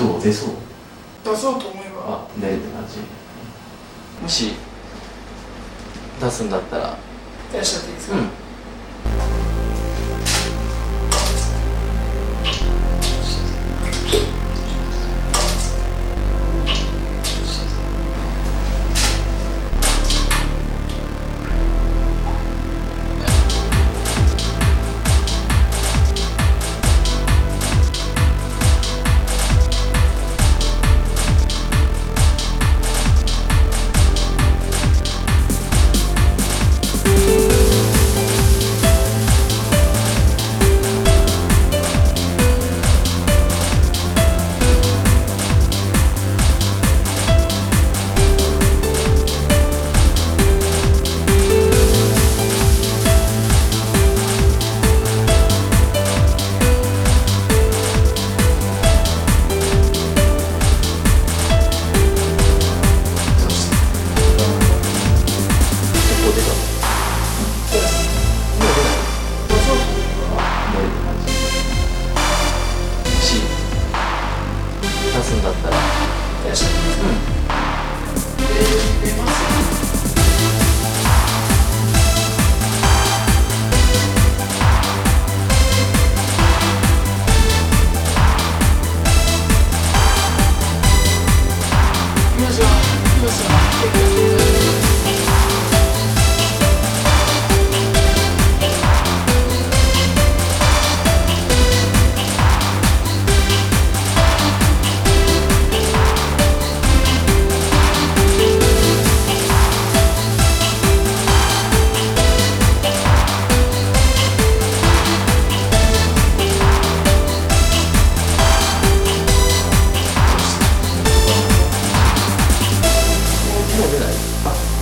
どう出そう。出そうと思えば。あ出るって感じ。もし出すんだったら。いらっしゃっていいですか、うんもう出ない